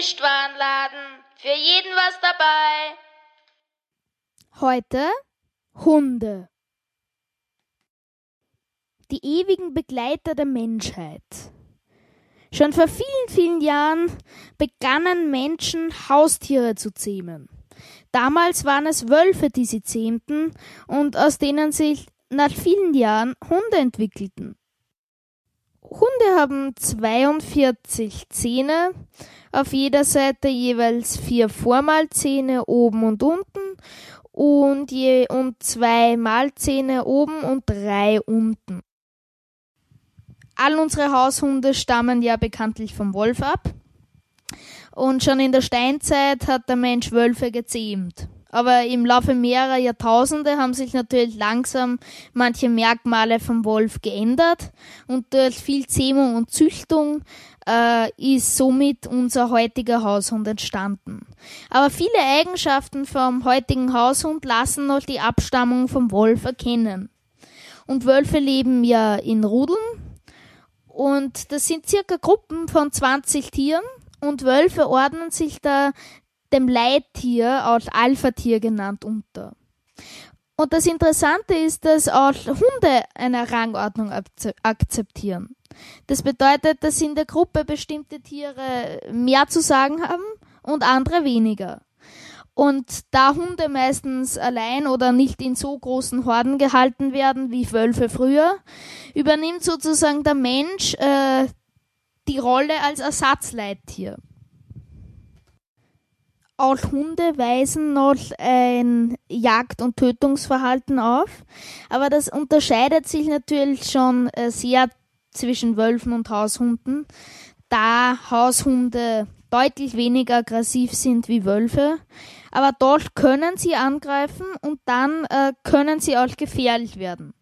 Gemischtwarenladen. Für jeden was dabei. Heute Hunde. Die ewigen Begleiter der Menschheit. Schon vor vielen, vielen Jahren begannen Menschen Haustiere zu zähmen. Damals waren es Wölfe, die sie zähmten und aus denen sich nach vielen Jahren Hunde entwickelten. Hunde haben 42 Zähne, auf jeder Seite jeweils vier Vormalzähne oben und unten und je und zwei Malzähne oben und drei unten. All unsere Haushunde stammen ja bekanntlich vom Wolf ab. Und schon in der Steinzeit hat der Mensch Wölfe gezähmt. Aber im Laufe mehrerer Jahrtausende haben sich natürlich langsam manche Merkmale vom Wolf geändert und durch viel Zähmung und Züchtung äh, ist somit unser heutiger Haushund entstanden. Aber viele Eigenschaften vom heutigen Haushund lassen noch die Abstammung vom Wolf erkennen. Und Wölfe leben ja in Rudeln und das sind circa Gruppen von 20 Tieren und Wölfe ordnen sich da dem Leittier, als Alpha-Tier genannt, unter. Und das Interessante ist, dass auch Hunde eine Rangordnung akzeptieren. Das bedeutet, dass in der Gruppe bestimmte Tiere mehr zu sagen haben und andere weniger. Und da Hunde meistens allein oder nicht in so großen Horden gehalten werden wie Wölfe früher, übernimmt sozusagen der Mensch äh, die Rolle als Ersatzleittier. Auch Hunde weisen noch ein Jagd- und Tötungsverhalten auf, aber das unterscheidet sich natürlich schon äh, sehr zwischen Wölfen und Haushunden, da Haushunde deutlich weniger aggressiv sind wie Wölfe, aber dort können sie angreifen und dann äh, können sie auch gefährlich werden.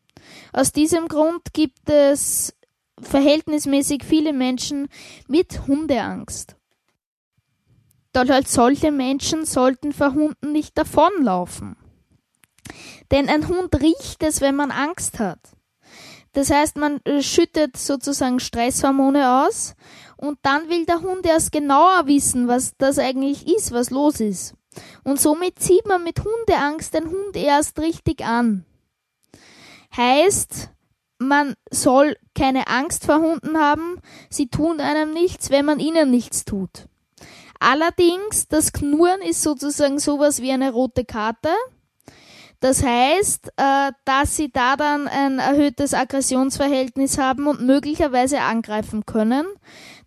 Aus diesem Grund gibt es verhältnismäßig viele Menschen mit Hundeangst. Doch halt solche Menschen sollten vor Hunden nicht davonlaufen. Denn ein Hund riecht es, wenn man Angst hat. Das heißt, man äh, schüttet sozusagen Stresshormone aus und dann will der Hund erst genauer wissen, was das eigentlich ist, was los ist. Und somit zieht man mit Hundeangst den Hund erst richtig an. Heißt, man soll keine Angst vor Hunden haben, sie tun einem nichts, wenn man ihnen nichts tut. Allerdings, das Knurren ist sozusagen sowas wie eine rote Karte. Das heißt, äh, dass sie da dann ein erhöhtes Aggressionsverhältnis haben und möglicherweise angreifen können.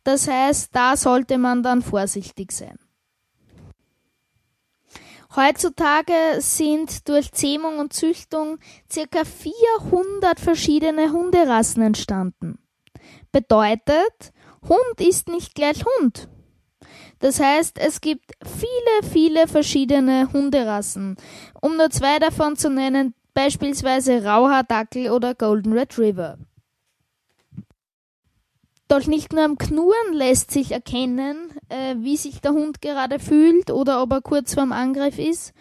Das heißt, da sollte man dann vorsichtig sein. Heutzutage sind durch Zähmung und Züchtung circa 400 verschiedene Hunderassen entstanden. Bedeutet, Hund ist nicht gleich Hund. Das heißt, es gibt viele, viele verschiedene Hunderassen. Um nur zwei davon zu nennen, beispielsweise Rauhaardackel oder Golden Retriever. Doch nicht nur am Knurren lässt sich erkennen, äh, wie sich der Hund gerade fühlt oder ob er kurz vorm Angriff ist,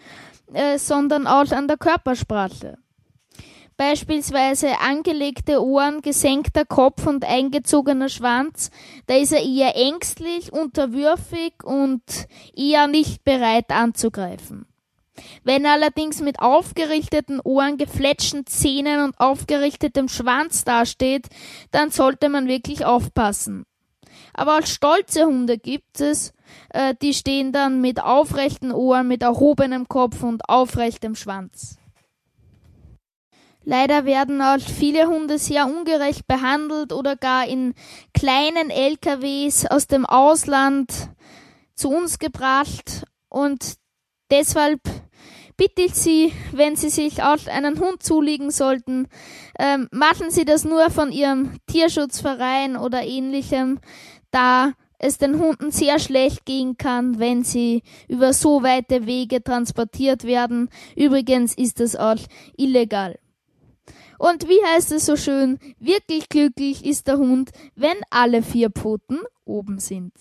äh, sondern auch an der Körpersprache. Beispielsweise angelegte Ohren, gesenkter Kopf und eingezogener Schwanz, da ist er eher ängstlich, unterwürfig und eher nicht bereit anzugreifen. Wenn er allerdings mit aufgerichteten Ohren, gefletschten Zähnen und aufgerichtetem Schwanz dasteht, dann sollte man wirklich aufpassen. Aber auch stolze Hunde gibt es, äh, die stehen dann mit aufrechten Ohren, mit erhobenem Kopf und aufrechtem Schwanz. Leider werden auch viele Hunde sehr ungerecht behandelt oder gar in kleinen LKWs aus dem Ausland zu uns gebracht und deshalb bitte ich Sie, wenn Sie sich auch einen Hund zulegen sollten, ähm, machen Sie das nur von Ihrem Tierschutzverein oder ähnlichem, da es den Hunden sehr schlecht gehen kann, wenn sie über so weite Wege transportiert werden. Übrigens ist das auch illegal. Und wie heißt es so schön, wirklich glücklich ist der Hund, wenn alle vier Pfoten oben sind.